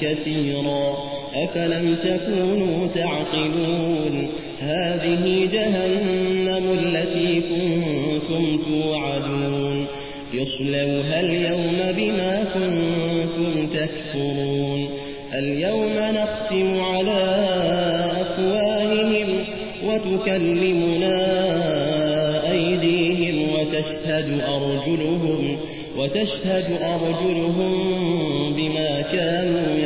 كثيرا أفلم تكونوا تعقلون هذه جهنم التي كنتم توعدون يصلوها اليوم بما كنتم تكفرون اليوم نختم على أفواههم وتكلمنا أيديهم وتشهد أرجلهم وتشهد أرجلهم بما كانوا